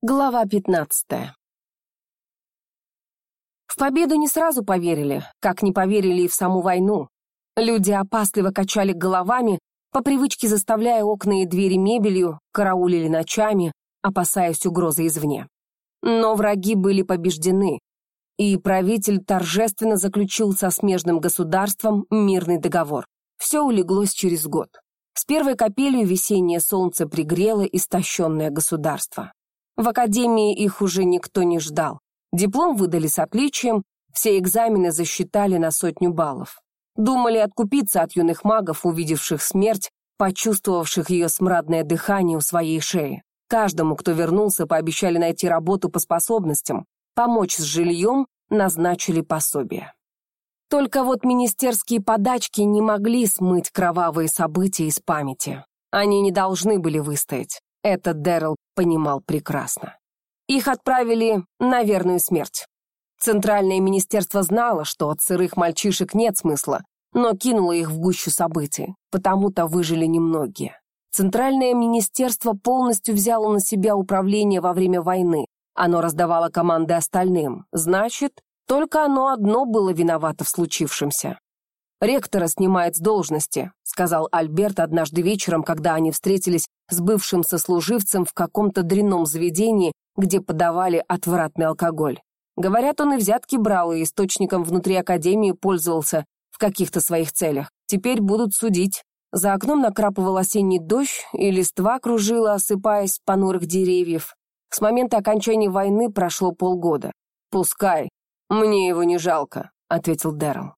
Глава 15. В победу не сразу поверили, как не поверили и в саму войну. Люди опасливо качали головами, по привычке заставляя окна и двери мебелью, караулили ночами, опасаясь угрозы извне. Но враги были побеждены, и правитель торжественно заключил со смежным государством мирный договор. Все улеглось через год. С первой капелью весеннее солнце пригрело истощенное государство. В академии их уже никто не ждал. Диплом выдали с отличием, все экзамены засчитали на сотню баллов. Думали откупиться от юных магов, увидевших смерть, почувствовавших ее смрадное дыхание у своей шеи. Каждому, кто вернулся, пообещали найти работу по способностям, помочь с жильем, назначили пособие. Только вот министерские подачки не могли смыть кровавые события из памяти. Они не должны были выстоять. Это Дэрил понимал прекрасно. Их отправили на верную смерть. Центральное министерство знало, что от сырых мальчишек нет смысла, но кинуло их в гущу событий, потому-то выжили немногие. Центральное министерство полностью взяло на себя управление во время войны. Оно раздавало команды остальным. Значит, только оно одно было виновато в случившемся. «Ректора снимает с должности», — сказал Альберт однажды вечером, когда они встретились с бывшим сослуживцем в каком-то дрянном заведении, где подавали отвратный алкоголь. Говорят, он и взятки брал, и источником внутри Академии пользовался в каких-то своих целях. Теперь будут судить. За окном накрапывал осенний дождь, и листва кружила, осыпаясь с понурых деревьев. С момента окончания войны прошло полгода. «Пускай. Мне его не жалко», — ответил Дэрил.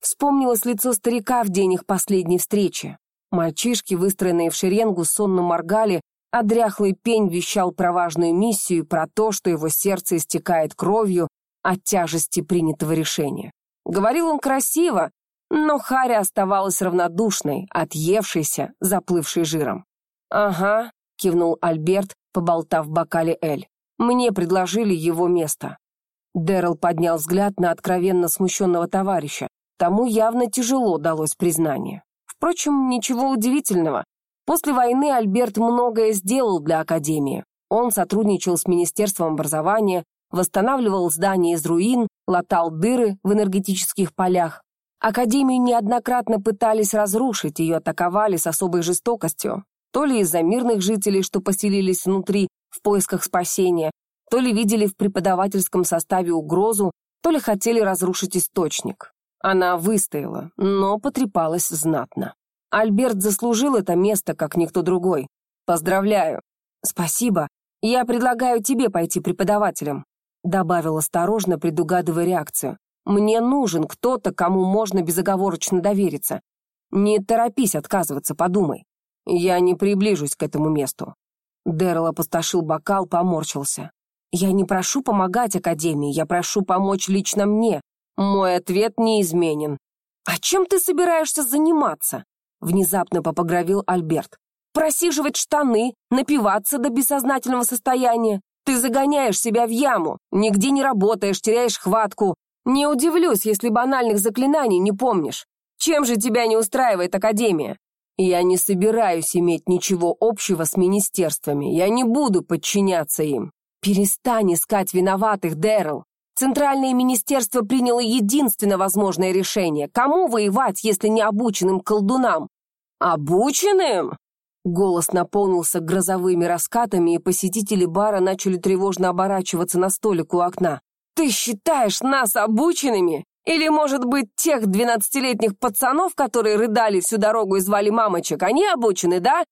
Вспомнилось лицо старика в день их последней встречи. Мальчишки, выстроенные в шеренгу, сонно моргали, а дряхлый пень вещал про важную миссию и про то, что его сердце истекает кровью от тяжести принятого решения. Говорил он красиво, но Харя оставалась равнодушной, отъевшейся, заплывшей жиром. «Ага», — кивнул Альберт, поболтав в бокале Эль. «Мне предложили его место». Дэрил поднял взгляд на откровенно смущенного товарища. Тому явно тяжело далось признание. Впрочем, ничего удивительного. После войны Альберт многое сделал для Академии. Он сотрудничал с Министерством образования, восстанавливал здания из руин, латал дыры в энергетических полях. Академию неоднократно пытались разрушить, ее атаковали с особой жестокостью. То ли из-за мирных жителей, что поселились внутри в поисках спасения, то ли видели в преподавательском составе угрозу, то ли хотели разрушить источник. Она выстояла, но потрепалась знатно. Альберт заслужил это место, как никто другой. Поздравляю. Спасибо. Я предлагаю тебе пойти преподавателем. Добавил осторожно, предугадывая реакцию. Мне нужен кто-то, кому можно безоговорочно довериться. Не торопись отказываться, подумай. Я не приближусь к этому месту. Дэрил опустошил бокал, поморщился. Я не прошу помогать Академии, я прошу помочь лично мне. Мой ответ неизменен. «А чем ты собираешься заниматься?» Внезапно попогровил Альберт. «Просиживать штаны, напиваться до бессознательного состояния. Ты загоняешь себя в яму, нигде не работаешь, теряешь хватку. Не удивлюсь, если банальных заклинаний не помнишь. Чем же тебя не устраивает Академия? Я не собираюсь иметь ничего общего с министерствами. Я не буду подчиняться им. Перестань искать виноватых, Дэрил. Центральное министерство приняло единственно возможное решение. Кому воевать, если не обученным колдунам? Обученным? Голос наполнился грозовыми раскатами, и посетители бара начали тревожно оборачиваться на столик у окна. «Ты считаешь нас обученными? Или, может быть, тех двенадцатилетних пацанов, которые рыдали всю дорогу и звали мамочек, они обучены, да?»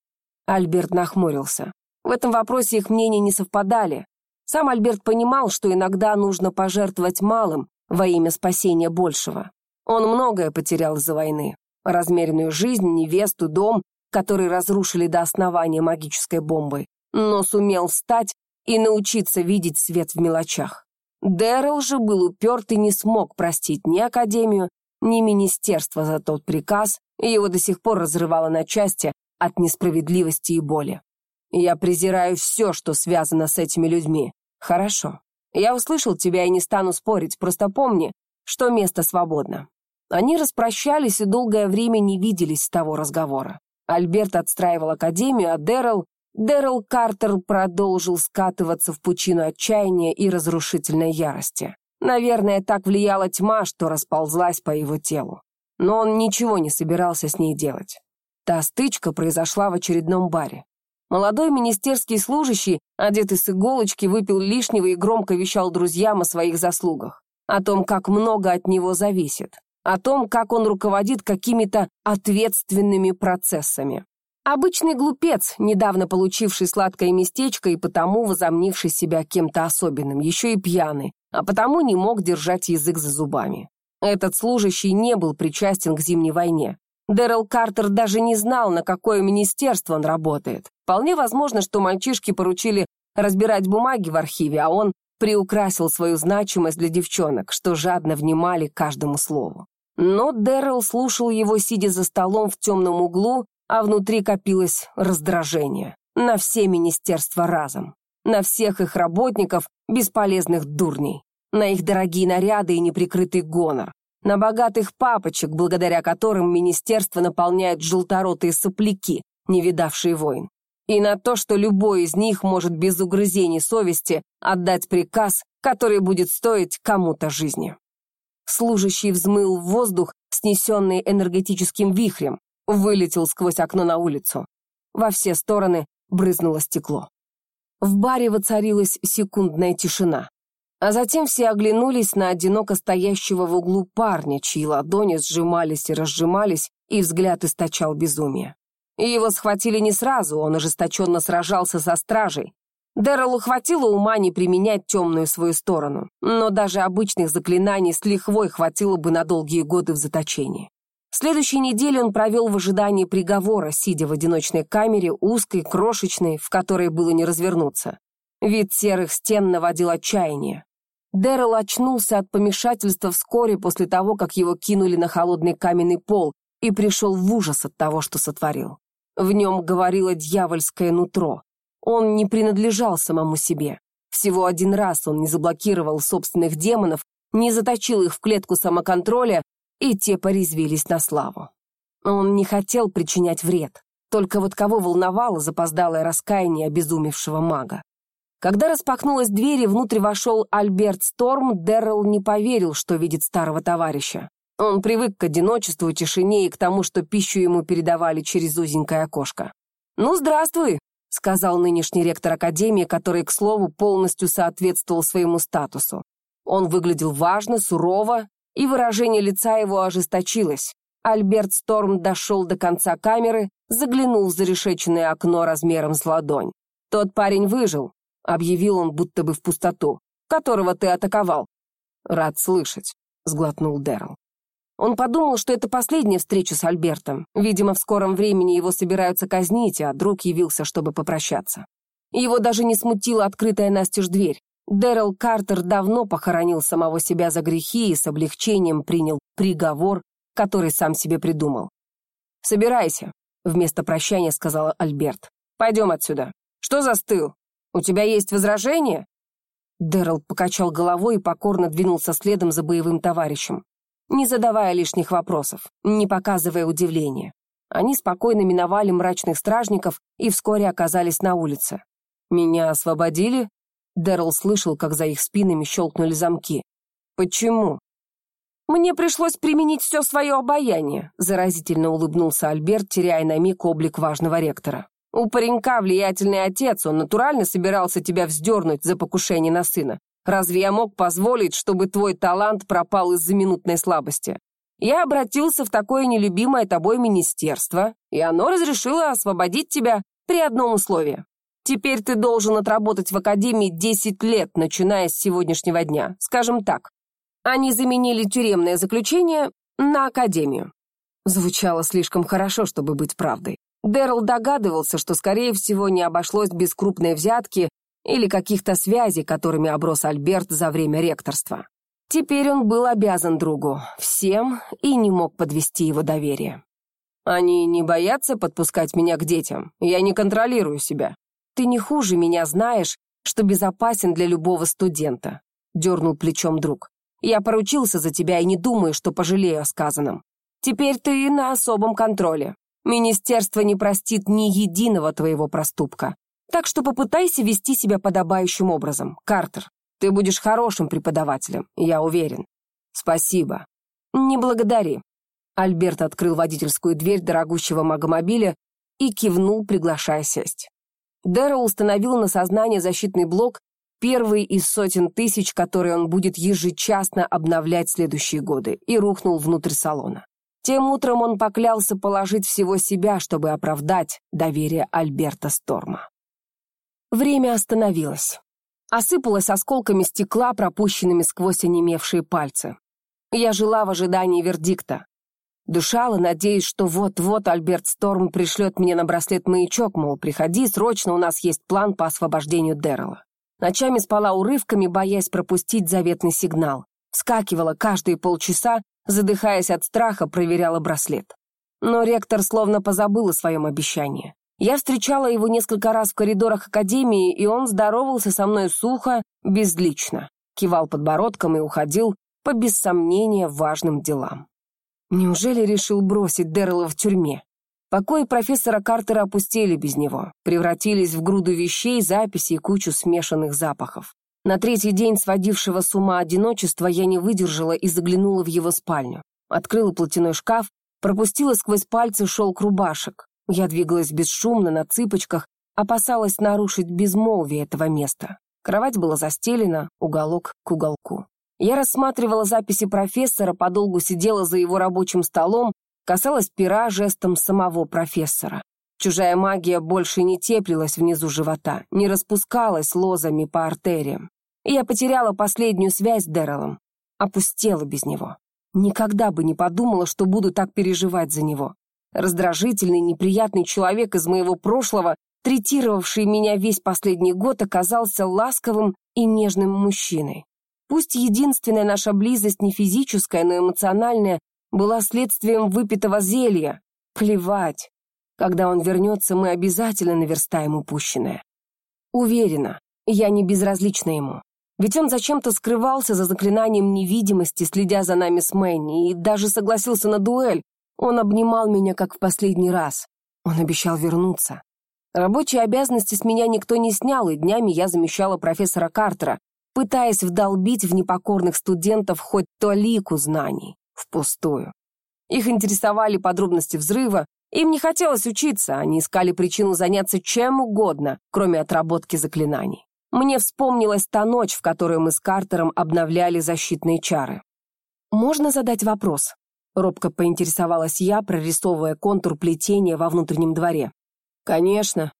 Альберт нахмурился. В этом вопросе их мнения не совпадали. Сам Альберт понимал, что иногда нужно пожертвовать малым во имя спасения большего. Он многое потерял из-за войны. Размеренную жизнь, невесту, дом, который разрушили до основания магической бомбой, но сумел встать и научиться видеть свет в мелочах. Дэрил же был уперт и не смог простить ни Академию, ни Министерство за тот приказ, и его до сих пор разрывало на части от несправедливости и боли. Я презираю все, что связано с этими людьми. «Хорошо. Я услышал тебя и не стану спорить, просто помни, что место свободно». Они распрощались и долгое время не виделись с того разговора. Альберт отстраивал академию, а Дэрил Дэрил Картер продолжил скатываться в пучину отчаяния и разрушительной ярости. Наверное, так влияла тьма, что расползлась по его телу. Но он ничего не собирался с ней делать. Та стычка произошла в очередном баре. Молодой министерский служащий, одетый с иголочки, выпил лишнего и громко вещал друзьям о своих заслугах, о том, как много от него зависит, о том, как он руководит какими-то ответственными процессами. Обычный глупец, недавно получивший сладкое местечко и потому возомнивший себя кем-то особенным, еще и пьяный, а потому не мог держать язык за зубами. Этот служащий не был причастен к Зимней войне. Дэрил Картер даже не знал, на какое министерство он работает. Вполне возможно, что мальчишки поручили разбирать бумаги в архиве, а он приукрасил свою значимость для девчонок, что жадно внимали каждому слову. Но Дэрил слушал его, сидя за столом в темном углу, а внутри копилось раздражение. На все министерства разом. На всех их работников, бесполезных дурней. На их дорогие наряды и неприкрытый гонор на богатых папочек, благодаря которым министерство наполняет желторотые сопляки, не видавшие войн, и на то, что любой из них может без угрызений совести отдать приказ, который будет стоить кому-то жизни. Служащий взмыл в воздух, снесенный энергетическим вихрем, вылетел сквозь окно на улицу. Во все стороны брызнуло стекло. В баре воцарилась секундная тишина. А затем все оглянулись на одиноко стоящего в углу парня, чьи ладони сжимались и разжимались, и взгляд источал безумие. его схватили не сразу, он ожесточенно сражался со стражей. Дэролу хватило ума не применять темную свою сторону, но даже обычных заклинаний с лихвой хватило бы на долгие годы в заточении. Следующей неделе он провел в ожидании приговора, сидя в одиночной камере, узкой, крошечной, в которой было не развернуться. Вид серых стен наводил отчаяние. Дэрил очнулся от помешательства вскоре после того, как его кинули на холодный каменный пол и пришел в ужас от того, что сотворил. В нем говорило дьявольское нутро. Он не принадлежал самому себе. Всего один раз он не заблокировал собственных демонов, не заточил их в клетку самоконтроля, и те порезвились на славу. Он не хотел причинять вред, только вот кого волновало запоздалое раскаяние обезумевшего мага. Когда распахнулась дверь и внутрь вошел Альберт Сторм, Дэррел не поверил, что видит старого товарища. Он привык к одиночеству, тишине и к тому, что пищу ему передавали через узенькое окошко. «Ну, здравствуй», — сказал нынешний ректор Академии, который, к слову, полностью соответствовал своему статусу. Он выглядел важно, сурово, и выражение лица его ожесточилось. Альберт Сторм дошел до конца камеры, заглянул в зарешеченное окно размером с ладонь. Тот парень выжил, объявил он будто бы в пустоту, которого ты атаковал. Рад слышать, сглотнул Дэрл. Он подумал, что это последняя встреча с Альбертом. Видимо, в скором времени его собираются казнить, а друг явился, чтобы попрощаться. Его даже не смутила открытая настежь дверь. Дэрил Картер давно похоронил самого себя за грехи и с облегчением принял приговор, который сам себе придумал. «Собирайся», — вместо прощания сказал Альберт. «Пойдем отсюда. Что застыл? У тебя есть возражения?» Дэрил покачал головой и покорно двинулся следом за боевым товарищем, не задавая лишних вопросов, не показывая удивления. Они спокойно миновали мрачных стражников и вскоре оказались на улице. «Меня освободили?» Дэрил слышал, как за их спинами щелкнули замки. «Почему?» «Мне пришлось применить все свое обаяние», заразительно улыбнулся Альберт, теряя на миг облик важного ректора. У паренька влиятельный отец, он натурально собирался тебя вздернуть за покушение на сына. Разве я мог позволить, чтобы твой талант пропал из-за минутной слабости? Я обратился в такое нелюбимое тобой министерство, и оно разрешило освободить тебя при одном условии. Теперь ты должен отработать в академии 10 лет, начиная с сегодняшнего дня. Скажем так, они заменили тюремное заключение на академию. Звучало слишком хорошо, чтобы быть правдой. Дэрл догадывался, что, скорее всего, не обошлось без крупной взятки или каких-то связей, которыми оброс Альберт за время ректорства. Теперь он был обязан другу, всем, и не мог подвести его доверие. «Они не боятся подпускать меня к детям? Я не контролирую себя. Ты не хуже меня знаешь, что безопасен для любого студента», — дернул плечом друг. «Я поручился за тебя и не думаю, что пожалею о сказанном. Теперь ты на особом контроле. Министерство не простит ни единого твоего проступка. Так что попытайся вести себя подобающим образом. Картер, ты будешь хорошим преподавателем, я уверен. Спасибо. Не благодари. Альберт открыл водительскую дверь дорогущего магомобиля и кивнул, приглашая сесть. Дэра установил на сознание защитный блок, первый из сотен тысяч, которые он будет ежечасно обновлять следующие годы, и рухнул внутрь салона. Тем утром он поклялся положить всего себя, чтобы оправдать доверие Альберта Сторма. Время остановилось. Осыпалось осколками стекла, пропущенными сквозь онемевшие пальцы. Я жила в ожидании вердикта. Дышала, надеясь, что вот-вот Альберт Сторм пришлет мне на браслет маячок, мол, приходи, срочно у нас есть план по освобождению Дэррела. Ночами спала урывками, боясь пропустить заветный сигнал. Вскакивала каждые полчаса, задыхаясь от страха, проверяла браслет. Но ректор словно позабыл о своем обещании. Я встречала его несколько раз в коридорах академии, и он здоровался со мной сухо, безлично, кивал подбородком и уходил по, без сомнения, важным делам. Неужели решил бросить Дэррела в тюрьме? Покои профессора Картера опустели без него, превратились в груду вещей, записей и кучу смешанных запахов. На третий день сводившего с ума одиночества я не выдержала и заглянула в его спальню. Открыла платяной шкаф, пропустила сквозь пальцы шелк рубашек. Я двигалась бесшумно, на цыпочках, опасалась нарушить безмолвие этого места. Кровать была застелена, уголок к уголку. Я рассматривала записи профессора, подолгу сидела за его рабочим столом, касалась пера жестом самого профессора. Чужая магия больше не теплилась внизу живота, не распускалась лозами по артериям. Я потеряла последнюю связь с Дэрелом. Опустела без него. Никогда бы не подумала, что буду так переживать за него. Раздражительный, неприятный человек из моего прошлого, третировавший меня весь последний год, оказался ласковым и нежным мужчиной. Пусть единственная наша близость не физическая, но эмоциональная, была следствием выпитого зелья. Плевать. Когда он вернется, мы обязательно наверстаем упущенное. Уверена, я не безразлична ему. Ведь он зачем-то скрывался за заклинанием невидимости, следя за нами с Мэнни, и даже согласился на дуэль, он обнимал меня, как в последний раз. Он обещал вернуться. Рабочие обязанности с меня никто не снял, и днями я замещала профессора Картера, пытаясь вдолбить в непокорных студентов хоть толику знаний. Впустую. Их интересовали подробности взрыва, им не хотелось учиться, они искали причину заняться чем угодно, кроме отработки заклинаний. Мне вспомнилась та ночь, в которой мы с Картером обновляли защитные чары. «Можно задать вопрос?» Робко поинтересовалась я, прорисовывая контур плетения во внутреннем дворе. «Конечно.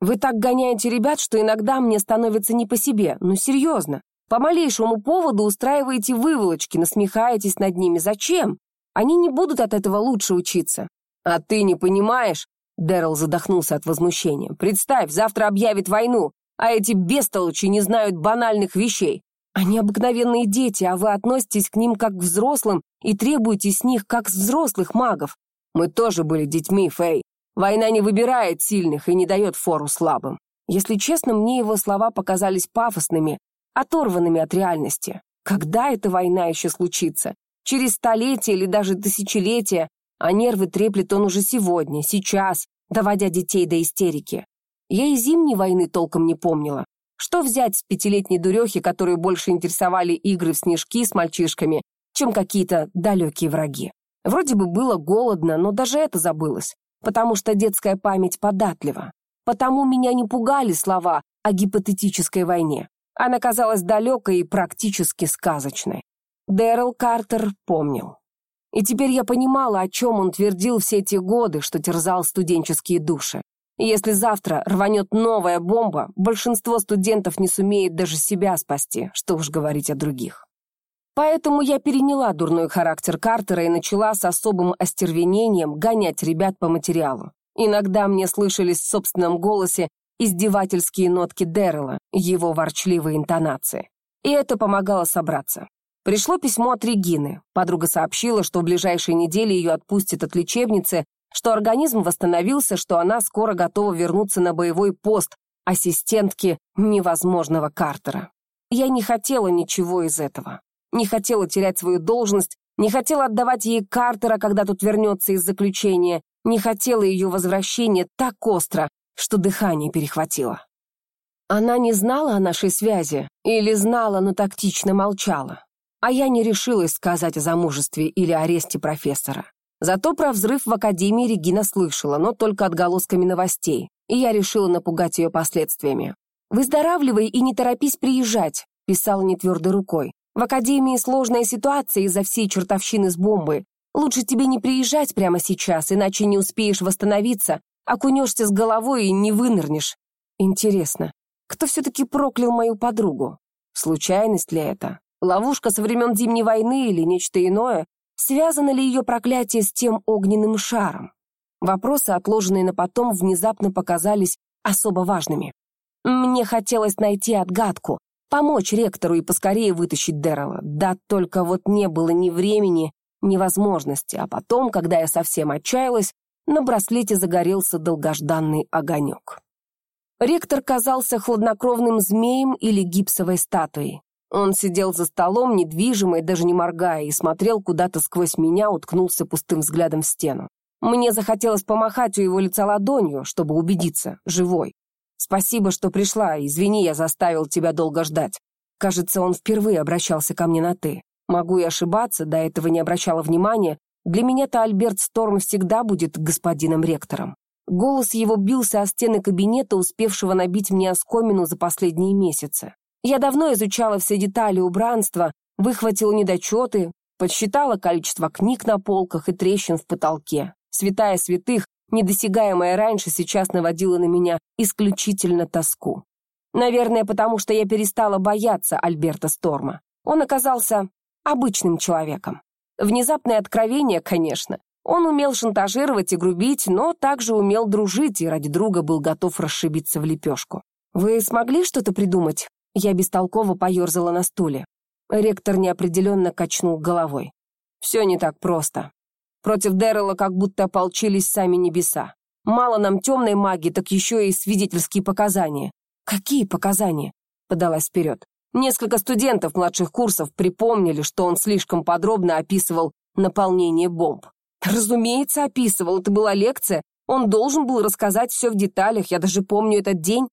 Вы так гоняете ребят, что иногда мне становится не по себе. Ну, серьезно. По малейшему поводу устраиваете выволочки, насмехаетесь над ними. Зачем? Они не будут от этого лучше учиться». «А ты не понимаешь?» Дэрил задохнулся от возмущения. «Представь, завтра объявит войну, а эти бестолочи не знают банальных вещей. Они обыкновенные дети, а вы относитесь к ним как к взрослым и требуете с них как с взрослых магов. Мы тоже были детьми, Фэй. Война не выбирает сильных и не дает фору слабым. Если честно, мне его слова показались пафосными, оторванными от реальности. Когда эта война еще случится? Через столетия или даже тысячелетия, а нервы треплет он уже сегодня, сейчас, доводя детей до истерики. Я и зимней войны толком не помнила. Что взять с пятилетней дурехи, которую больше интересовали игры в снежки с мальчишками, чем какие-то далекие враги? Вроде бы было голодно, но даже это забылось, потому что детская память податлива. Потому меня не пугали слова о гипотетической войне. Она казалась далекой и практически сказочной. Дэрил Картер помнил. И теперь я понимала, о чем он твердил все эти годы, что терзал студенческие души. Если завтра рванет новая бомба, большинство студентов не сумеет даже себя спасти, что уж говорить о других. Поэтому я переняла дурной характер Картера и начала с особым остервенением гонять ребят по материалу. Иногда мне слышались в собственном голосе издевательские нотки Дэррела, его ворчливые интонации. И это помогало собраться. Пришло письмо от Регины. Подруга сообщила, что в ближайшие недели ее отпустят от лечебницы, что организм восстановился, что она скоро готова вернуться на боевой пост ассистентки невозможного Картера. Я не хотела ничего из этого. Не хотела терять свою должность, не хотела отдавать ей Картера, когда тот вернется из заключения, Не хотела ее возвращения так остро, что дыхание перехватило. Она не знала о нашей связи или знала, но тактично молчала. А я не решилась сказать о замужестве или аресте профессора. Зато про взрыв в Академии Регина слышала, но только отголосками новостей, и я решила напугать ее последствиями. «Выздоравливай и не торопись приезжать», — писала нетвердой рукой. «В Академии сложная ситуация из-за всей чертовщины с бомбой. Лучше тебе не приезжать прямо сейчас, иначе не успеешь восстановиться, окунешься с головой и не вынырнешь. Интересно, кто все-таки проклял мою подругу? Случайность ли это? Ловушка со времен Зимней войны или нечто иное? Связано ли ее проклятие с тем огненным шаром? Вопросы, отложенные на потом, внезапно показались особо важными. Мне хотелось найти отгадку, помочь ректору и поскорее вытащить Дэррела. Да только вот не было ни времени, ни возможности, а потом, когда я совсем отчаялась, на браслете загорелся долгожданный огонек. Ректор казался хладнокровным змеем или гипсовой статуей. Он сидел за столом, недвижимый, даже не моргая, и смотрел куда-то сквозь меня, уткнулся пустым взглядом в стену. Мне захотелось помахать у его лица ладонью, чтобы убедиться, живой. «Спасибо, что пришла, извини, я заставил тебя долго ждать». Кажется, он впервые обращался ко мне на «ты». Могу и ошибаться, до этого не обращала внимания. Для меня-то Альберт Сторм всегда будет господином ректором. Голос его бился о стены кабинета, успевшего набить мне оскомину за последние месяцы. Я давно изучала все детали убранства, выхватила недочеты, подсчитала количество книг на полках и трещин в потолке. Святая святых, недосягаемая раньше, сейчас наводила на меня исключительно тоску. Наверное, потому что я перестала бояться Альберта Сторма. Он оказался обычным человеком. Внезапное откровение, конечно. Он умел шантажировать и грубить, но также умел дружить и ради друга был готов расшибиться в лепешку. «Вы смогли что-то придумать?» Я бестолково поерзала на стуле. Ректор неопределенно качнул головой. «Все не так просто. Против Дэррела как будто ополчились сами небеса. Мало нам темной магии, так еще и свидетельские показания». «Какие показания?» — подалась вперед. Несколько студентов младших курсов припомнили, что он слишком подробно описывал наполнение бомб. Разумеется, описывал, это была лекция. Он должен был рассказать все в деталях, я даже помню этот день.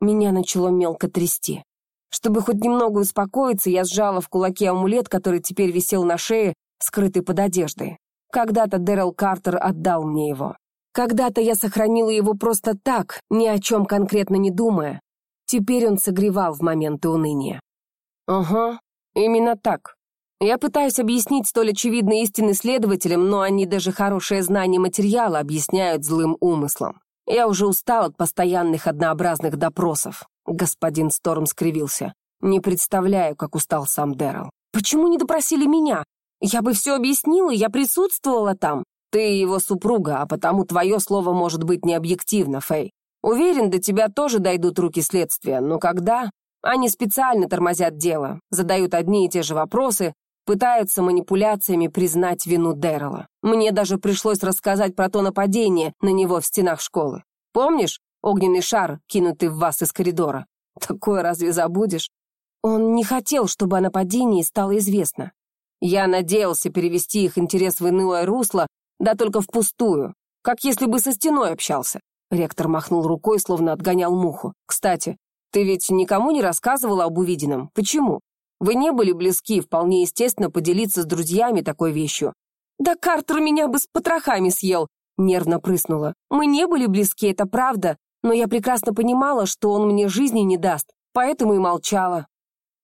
Меня начало мелко трясти. Чтобы хоть немного успокоиться, я сжала в кулаке амулет, который теперь висел на шее, скрытый под одеждой. Когда-то Дэрил Картер отдал мне его. Когда-то я сохранила его просто так, ни о чем конкретно не думая. Теперь он согревал в моменты уныния. Ага, именно так. Я пытаюсь объяснить столь очевидные истины следователям, но они даже хорошее знание материала объясняют злым умыслом. Я уже устал от постоянных однообразных допросов. Господин Сторм скривился. Не представляю, как устал сам Дэрил. Почему не допросили меня? Я бы все объяснила, я присутствовала там. Ты его супруга, а потому твое слово может быть необъективно, Фэй. Уверен, до тебя тоже дойдут руки следствия, но когда? Они специально тормозят дело, задают одни и те же вопросы, пытаются манипуляциями признать вину Дэррела. Мне даже пришлось рассказать про то нападение на него в стенах школы. Помнишь огненный шар, кинутый в вас из коридора? Такое разве забудешь? Он не хотел, чтобы о нападении стало известно. Я надеялся перевести их интерес в иное русло, да только впустую, как если бы со стеной общался. Ректор махнул рукой, словно отгонял муху. «Кстати, ты ведь никому не рассказывала об увиденном. Почему? Вы не были близки, вполне естественно поделиться с друзьями такой вещью. «Да Картер меня бы с потрохами съел!» — нервно прыснула. «Мы не были близки, это правда, но я прекрасно понимала, что он мне жизни не даст, поэтому и молчала.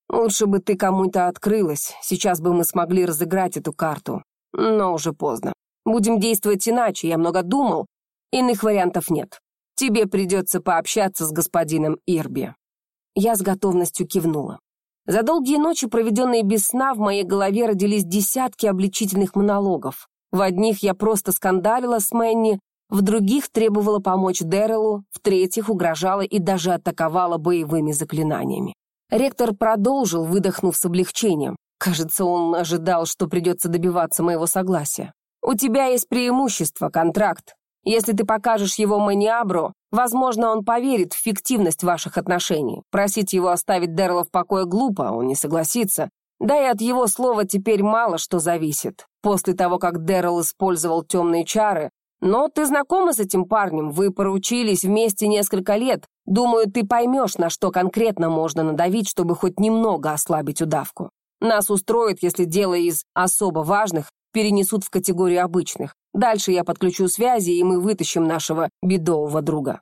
Лучше бы ты кому-то открылась, сейчас бы мы смогли разыграть эту карту. Но уже поздно. Будем действовать иначе, я много думал. Иных вариантов нет. Тебе придется пообщаться с господином Ирби». Я с готовностью кивнула. За долгие ночи, проведенные без сна, в моей голове родились десятки обличительных монологов. В одних я просто скандалила с Мэнни, в других требовала помочь Дэрелу, в третьих угрожала и даже атаковала боевыми заклинаниями. Ректор продолжил, выдохнув с облегчением. Кажется, он ожидал, что придется добиваться моего согласия. «У тебя есть преимущество, контракт. Если ты покажешь его Маниабру, возможно, он поверит в фиктивность ваших отношений. Просить его оставить Дэрла в покое глупо, он не согласится. Да и от его слова теперь мало что зависит. После того, как Дэрл использовал темные чары, Но ты знакома с этим парнем, вы поручились вместе несколько лет. Думаю, ты поймешь, на что конкретно можно надавить, чтобы хоть немного ослабить удавку. Нас устроит, если дело из особо важных перенесут в категорию обычных. Дальше я подключу связи, и мы вытащим нашего бедового друга».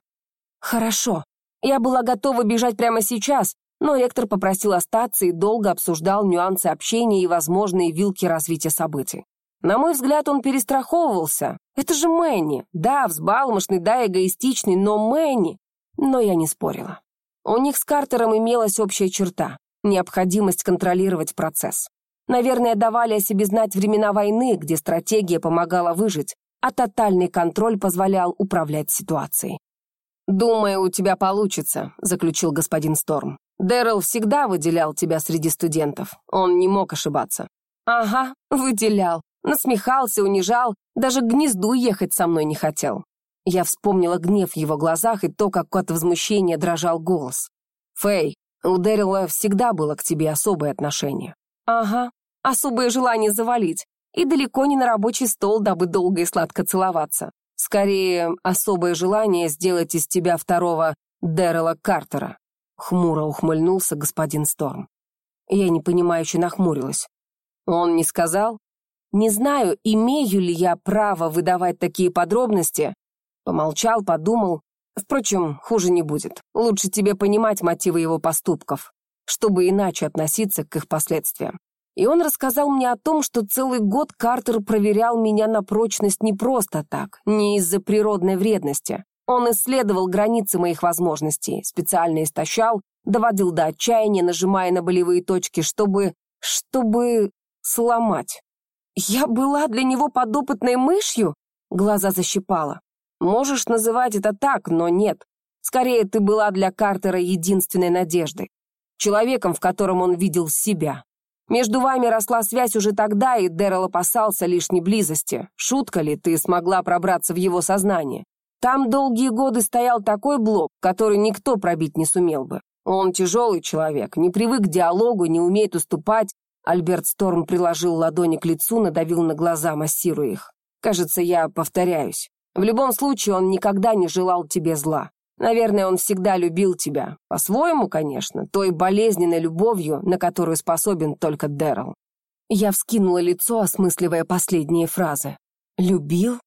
«Хорошо. Я была готова бежать прямо сейчас, но ректор попросил остаться и долго обсуждал нюансы общения и возможные вилки развития событий. На мой взгляд, он перестраховывался. Это же Мэнни. Да, взбалмошный, да, эгоистичный, но Мэнни. Но я не спорила. У них с Картером имелась общая черта — необходимость контролировать процесс. Наверное, давали о себе знать времена войны, где стратегия помогала выжить, а тотальный контроль позволял управлять ситуацией. «Думаю, у тебя получится», — заключил господин Сторм. «Дэрил всегда выделял тебя среди студентов. Он не мог ошибаться». «Ага, выделял. Насмехался, унижал, даже к гнезду ехать со мной не хотел. Я вспомнила гнев в его глазах и то, как от возмущения дрожал голос. «Фэй, у Дэрила всегда было к тебе особое отношение». «Ага, особое желание завалить. И далеко не на рабочий стол, дабы долго и сладко целоваться. Скорее, особое желание сделать из тебя второго Дэрила Картера». Хмуро ухмыльнулся господин Сторм. Я непонимающе нахмурилась. «Он не сказал?» Не знаю, имею ли я право выдавать такие подробности. Помолчал, подумал. Впрочем, хуже не будет. Лучше тебе понимать мотивы его поступков, чтобы иначе относиться к их последствиям. И он рассказал мне о том, что целый год Картер проверял меня на прочность не просто так, не из-за природной вредности. Он исследовал границы моих возможностей, специально истощал, доводил до отчаяния, нажимая на болевые точки, чтобы... чтобы сломать. «Я была для него подопытной мышью?» Глаза защипала. «Можешь называть это так, но нет. Скорее, ты была для Картера единственной надеждой. Человеком, в котором он видел себя. Между вами росла связь уже тогда, и Дэрол опасался лишней близости. Шутка ли, ты смогла пробраться в его сознание? Там долгие годы стоял такой блок, который никто пробить не сумел бы. Он тяжелый человек, не привык к диалогу, не умеет уступать, Альберт Сторм приложил ладони к лицу, надавил на глаза, массируя их. «Кажется, я повторяюсь. В любом случае, он никогда не желал тебе зла. Наверное, он всегда любил тебя. По-своему, конечно, той болезненной любовью, на которую способен только Дэрил». Я вскинула лицо, осмысливая последние фразы. «Любил?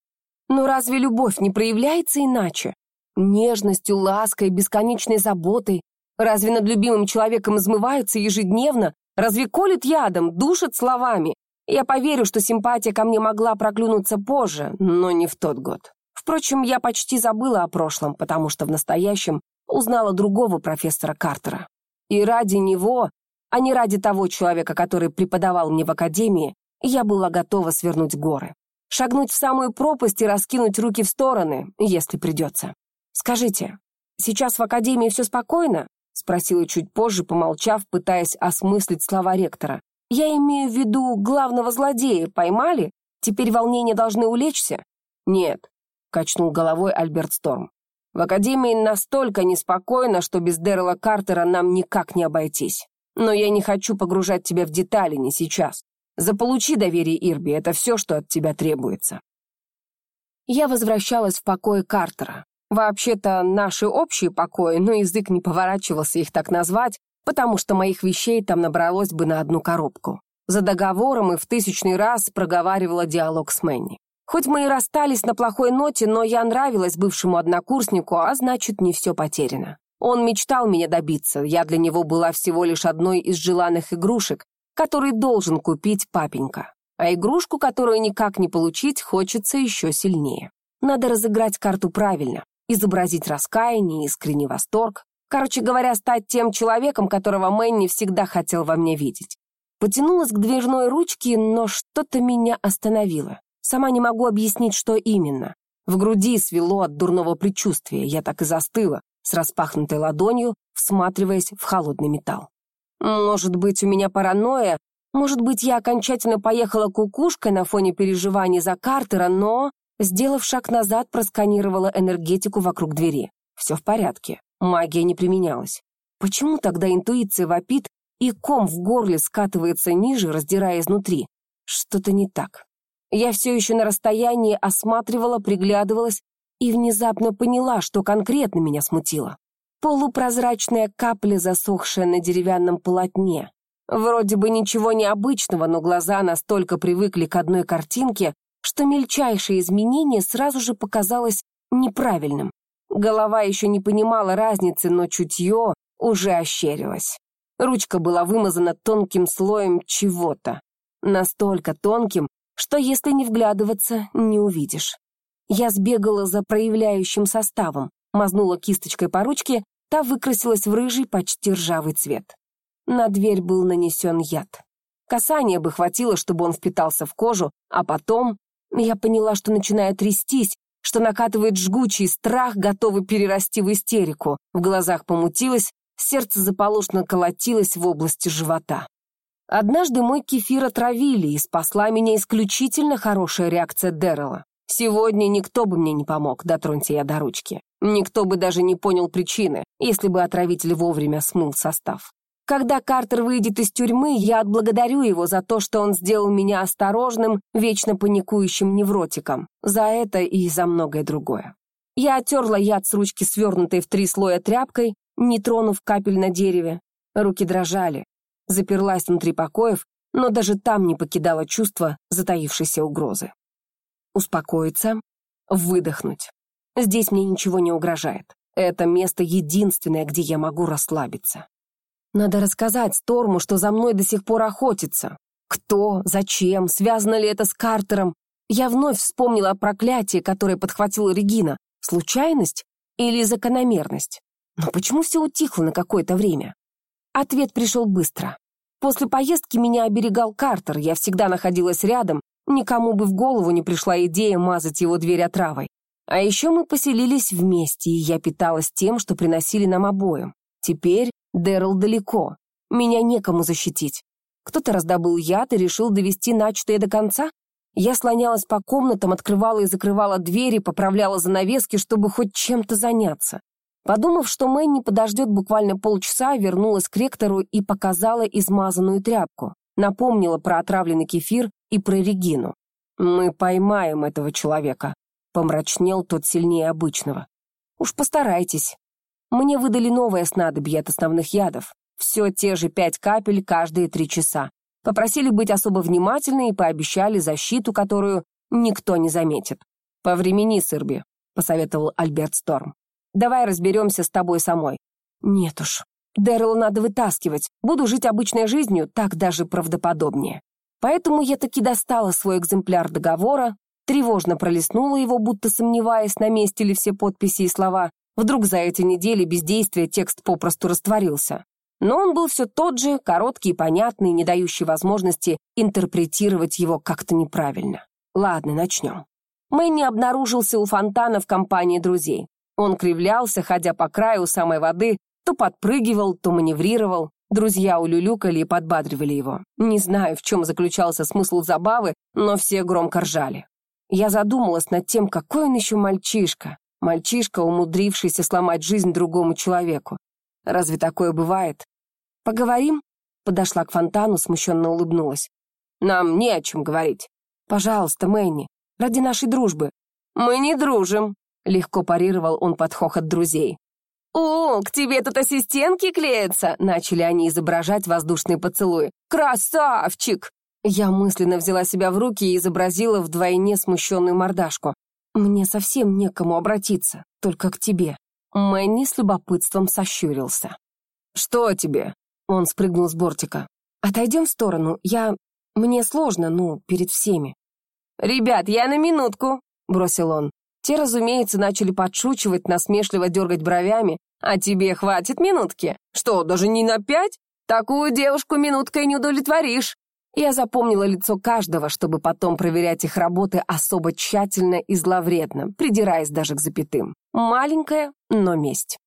Но разве любовь не проявляется иначе? Нежностью, лаской, бесконечной заботой? Разве над любимым человеком измываются ежедневно, Разве колет ядом, душит словами? Я поверю, что симпатия ко мне могла проклюнуться позже, но не в тот год. Впрочем, я почти забыла о прошлом, потому что в настоящем узнала другого профессора Картера. И ради него, а не ради того человека, который преподавал мне в академии, я была готова свернуть горы. Шагнуть в самую пропасть и раскинуть руки в стороны, если придется. Скажите, сейчас в академии все спокойно? — спросила чуть позже, помолчав, пытаясь осмыслить слова ректора. «Я имею в виду главного злодея. Поймали? Теперь волнения должны улечься?» «Нет», — качнул головой Альберт Сторм. «В Академии настолько неспокойно, что без Дэрла Картера нам никак не обойтись. Но я не хочу погружать тебя в детали, не сейчас. Заполучи доверие Ирби, это все, что от тебя требуется». Я возвращалась в покой Картера. Вообще-то наши общие покои, но язык не поворачивался их так назвать, потому что моих вещей там набралось бы на одну коробку. За договором и в тысячный раз проговаривала диалог с Мэнни. Хоть мы и расстались на плохой ноте, но я нравилась бывшему однокурснику, а значит, не все потеряно. Он мечтал меня добиться, я для него была всего лишь одной из желанных игрушек, который должен купить папенька. А игрушку, которую никак не получить, хочется еще сильнее. Надо разыграть карту правильно изобразить раскаяние, искренний восторг. Короче говоря, стать тем человеком, которого Мэнни всегда хотел во мне видеть. Потянулась к дверной ручке, но что-то меня остановило. Сама не могу объяснить, что именно. В груди свело от дурного предчувствия, я так и застыла, с распахнутой ладонью, всматриваясь в холодный металл. Может быть, у меня паранойя, может быть, я окончательно поехала кукушкой на фоне переживаний за Картера, но Сделав шаг назад, просканировала энергетику вокруг двери. Все в порядке. Магия не применялась. Почему тогда интуиция вопит, и ком в горле скатывается ниже, раздирая изнутри? Что-то не так. Я все еще на расстоянии осматривала, приглядывалась и внезапно поняла, что конкретно меня смутило. Полупрозрачная капля, засохшая на деревянном полотне. Вроде бы ничего необычного, но глаза настолько привыкли к одной картинке, что мельчайшее изменение сразу же показалось неправильным. Голова еще не понимала разницы, но чутье уже ощерилось. Ручка была вымазана тонким слоем чего-то. Настолько тонким, что если не вглядываться, не увидишь. Я сбегала за проявляющим составом, мазнула кисточкой по ручке, та выкрасилась в рыжий, почти ржавый цвет. На дверь был нанесен яд. Касание бы хватило, чтобы он впитался в кожу, а потом я поняла, что начинаю трястись, что накатывает жгучий страх, готовый перерасти в истерику. В глазах помутилось, сердце заполошно колотилось в области живота. Однажды мой кефир отравили, и спасла меня исключительно хорошая реакция Дэррела. Сегодня никто бы мне не помог, дотронься я до ручки. Никто бы даже не понял причины, если бы отравитель вовремя смыл состав. Когда Картер выйдет из тюрьмы, я отблагодарю его за то, что он сделал меня осторожным, вечно паникующим невротиком. За это и за многое другое. Я оттерла яд с ручки, свернутой в три слоя тряпкой, не тронув капель на дереве. Руки дрожали. Заперлась внутри покоев, но даже там не покидало чувство затаившейся угрозы. Успокоиться, выдохнуть. Здесь мне ничего не угрожает. Это место единственное, где я могу расслабиться. Надо рассказать Сторму, что за мной до сих пор охотится. Кто, зачем, связано ли это с Картером? Я вновь вспомнила о проклятии, которое подхватила Регина. Случайность или закономерность? Но почему все утихло на какое-то время? Ответ пришел быстро. После поездки меня оберегал Картер, я всегда находилась рядом, никому бы в голову не пришла идея мазать его дверь отравой. А еще мы поселились вместе, и я питалась тем, что приносили нам обоим. Теперь Дэрил далеко. Меня некому защитить. Кто-то раздобыл яд и решил довести начатое до конца? Я слонялась по комнатам, открывала и закрывала двери, поправляла занавески, чтобы хоть чем-то заняться. Подумав, что Мэнни подождет буквально полчаса, вернулась к ректору и показала измазанную тряпку. Напомнила про отравленный кефир и про Регину. «Мы поймаем этого человека», — помрачнел тот сильнее обычного. «Уж постарайтесь. Мне выдали новое снадобье от основных ядов. Все те же пять капель каждые три часа. Попросили быть особо внимательной и пообещали защиту, которую никто не заметит. «По времени, Сырби», — посоветовал Альберт Сторм. «Давай разберемся с тобой самой». «Нет уж. Дэрила надо вытаскивать. Буду жить обычной жизнью, так даже правдоподобнее». Поэтому я таки достала свой экземпляр договора, тревожно пролистнула его, будто сомневаясь, на месте ли все подписи и слова, Вдруг за эти недели бездействия текст попросту растворился. Но он был все тот же, короткий понятный, не дающий возможности интерпретировать его как-то неправильно. Ладно, начнем. Мэнни обнаружился у фонтана в компании друзей. Он кривлялся, ходя по краю самой воды, то подпрыгивал, то маневрировал. Друзья улюлюкали и подбадривали его. Не знаю, в чем заключался смысл забавы, но все громко ржали. Я задумалась над тем, какой он еще мальчишка, Мальчишка, умудрившийся сломать жизнь другому человеку. Разве такое бывает? «Поговорим?» Подошла к фонтану, смущенно улыбнулась. «Нам не о чем говорить. Пожалуйста, Мэнни, ради нашей дружбы». «Мы не дружим», — легко парировал он под хохот друзей. «О, к тебе тут ассистентки клеятся!» Начали они изображать воздушные поцелуи. «Красавчик!» Я мысленно взяла себя в руки и изобразила вдвойне смущенную мордашку. «Мне совсем некому обратиться, только к тебе». Мэнни с любопытством сощурился. «Что тебе?» Он спрыгнул с бортика. «Отойдем в сторону, я... Мне сложно, ну, перед всеми». «Ребят, я на минутку», — бросил он. Те, разумеется, начали подшучивать, насмешливо дергать бровями. «А тебе хватит минутки? Что, даже не на пять? Такую девушку минуткой не удовлетворишь». Я запомнила лицо каждого, чтобы потом проверять их работы особо тщательно и зловредно, придираясь даже к запятым. Маленькая, но месть.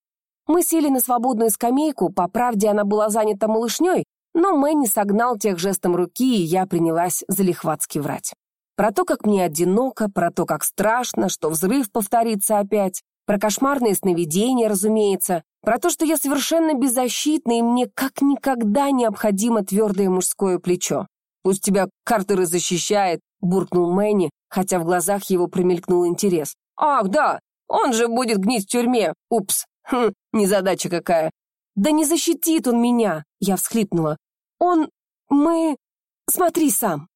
Мы сели на свободную скамейку, по правде она была занята малышней, но Мэнни согнал тех жестом руки, и я принялась залихватски врать. Про то, как мне одиноко, про то, как страшно, что взрыв повторится опять, про кошмарные сновидения, разумеется, про то, что я совершенно беззащитна, и мне как никогда необходимо твердое мужское плечо. Пусть тебя Картер и защищает», — буркнул Мэнни, хотя в глазах его промелькнул интерес. «Ах, да, он же будет гнить в тюрьме. Упс, хм, незадача какая». «Да не защитит он меня!» — я всхлипнула. «Он... мы... смотри сам!»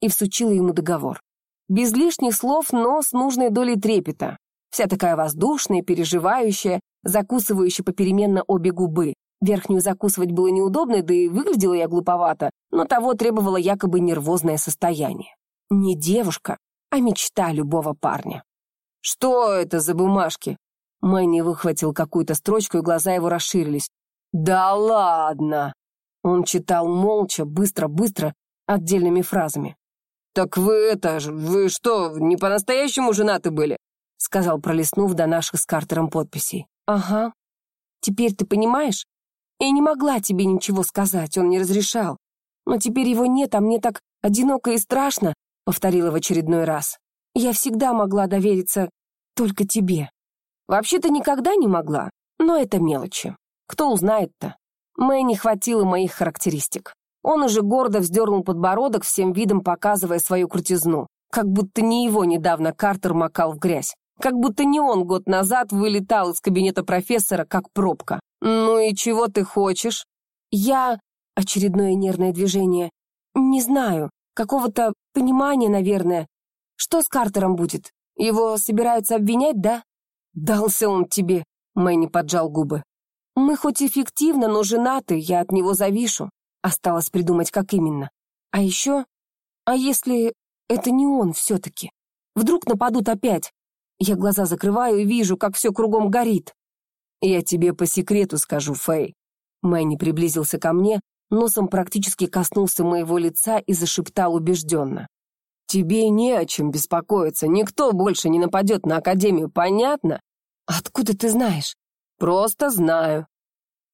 И всучила ему договор. Без лишних слов, но с нужной долей трепета. Вся такая воздушная, переживающая, закусывающая попеременно обе губы. Верхнюю закусывать было неудобно, да и выглядела я глуповато, но того требовало якобы нервозное состояние. Не девушка, а мечта любого парня. «Что это за бумажки?» Мэнни выхватил какую-то строчку, и глаза его расширились. «Да ладно!» Он читал молча, быстро-быстро, отдельными фразами. «Так вы это же, вы что, не по-настоящему женаты были?» сказал, пролистнув до наших с Картером подписей. «Ага. Теперь ты понимаешь? Я не могла тебе ничего сказать, он не разрешал. Но теперь его нет, а мне так одиноко и страшно», повторила в очередной раз. «Я всегда могла довериться только тебе. Вообще-то никогда не могла, но это мелочи. Кто узнает-то? Мэй не хватило моих характеристик. Он уже гордо вздернул подбородок, всем видом показывая свою крутизну. Как будто не его недавно Картер макал в грязь. Как будто не он год назад вылетал из кабинета профессора, как пробка. «Ну и чего ты хочешь?» «Я...» — очередное нервное движение. «Не знаю. Какого-то понимания, наверное. Что с Картером будет? Его собираются обвинять, да?» «Дался он тебе», — Мэнни поджал губы. «Мы хоть эффективно, но женаты, я от него завишу. Осталось придумать, как именно. А еще... А если это не он все-таки? Вдруг нападут опять? Я глаза закрываю и вижу, как все кругом горит. «Я тебе по секрету скажу, Фэй». Мэнни приблизился ко мне, носом практически коснулся моего лица и зашептал убежденно. «Тебе не о чем беспокоиться, никто больше не нападет на Академию, понятно?» «Откуда ты знаешь?» «Просто знаю».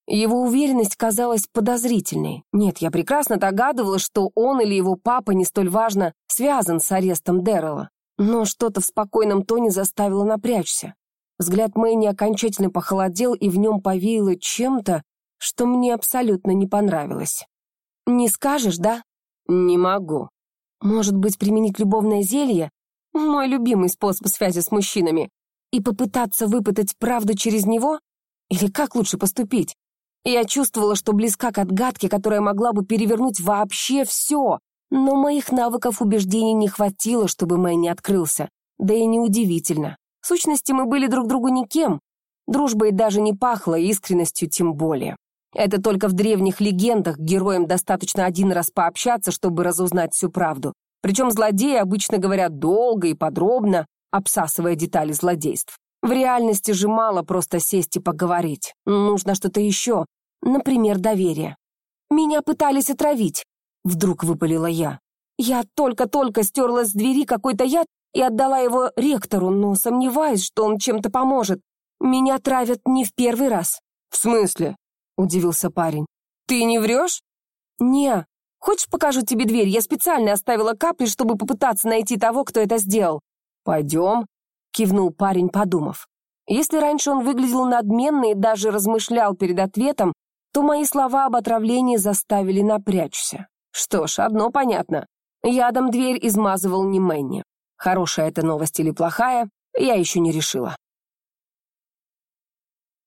Его уверенность казалась подозрительной. Нет, я прекрасно догадывалась, что он или его папа, не столь важно, связан с арестом Дэррела. Но что-то в спокойном тоне заставило напрячься. Взгляд Мэйни окончательно похолодел, и в нем повеяло чем-то, что мне абсолютно не понравилось. «Не скажешь, да?» «Не могу». «Может быть, применить любовное зелье?» «Мой любимый способ связи с мужчинами. И попытаться выпытать правду через него? Или как лучше поступить?» Я чувствовала, что близка к отгадке, которая могла бы перевернуть вообще все, но моих навыков убеждений не хватило, чтобы Мэй не открылся. Да и неудивительно. В сущности, мы были друг другу никем. Дружбой даже не пахло, искренностью тем более. Это только в древних легендах героям достаточно один раз пообщаться, чтобы разузнать всю правду. Причем злодеи обычно говорят долго и подробно, обсасывая детали злодейств. В реальности же мало просто сесть и поговорить. Нужно что-то еще, например, доверие. Меня пытались отравить. Вдруг выпалила я. Я только-только стерла с двери какой-то яд и отдала его ректору, но сомневаюсь, что он чем-то поможет. Меня травят не в первый раз. В смысле? Удивился парень. Ты не врешь? Не. Хочешь, покажу тебе дверь? Я специально оставила капли, чтобы попытаться найти того, кто это сделал. Пойдем, кивнул парень, подумав. Если раньше он выглядел надменно и даже размышлял перед ответом, то мои слова об отравлении заставили напрячься. Что ж, одно понятно. Ядом дверь измазывал не Мэнни. Хорошая это новость или плохая, я еще не решила.